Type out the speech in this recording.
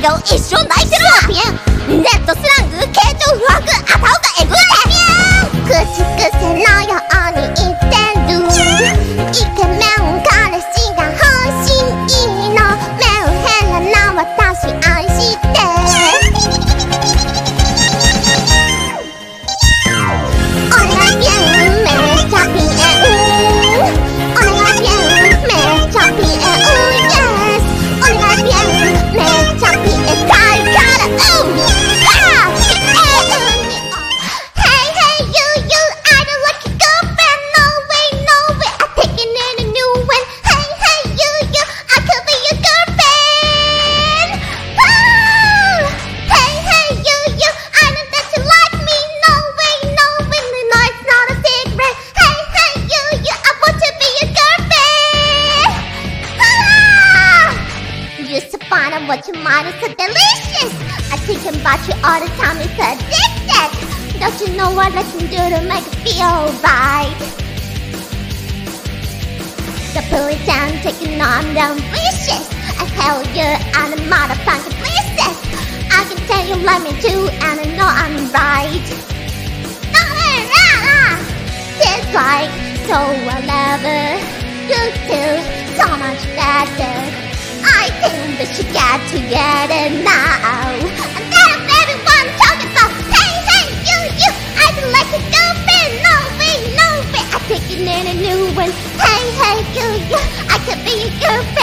がを一緒に what you mine is so delicious. I think about you all the time, it's addicted. Don't you know what I can do to make it feel right? The bully down, taking on the wishes. I tell you, I'm a motherfucking princess. I can tell you love me too, and I know I'm right. It's like so whatever you together now. Everyone talking about hey, hey, you, you. I like no way, no way. I'm taking in a new one. Hey, hey, you, you. I could be your girlfriend.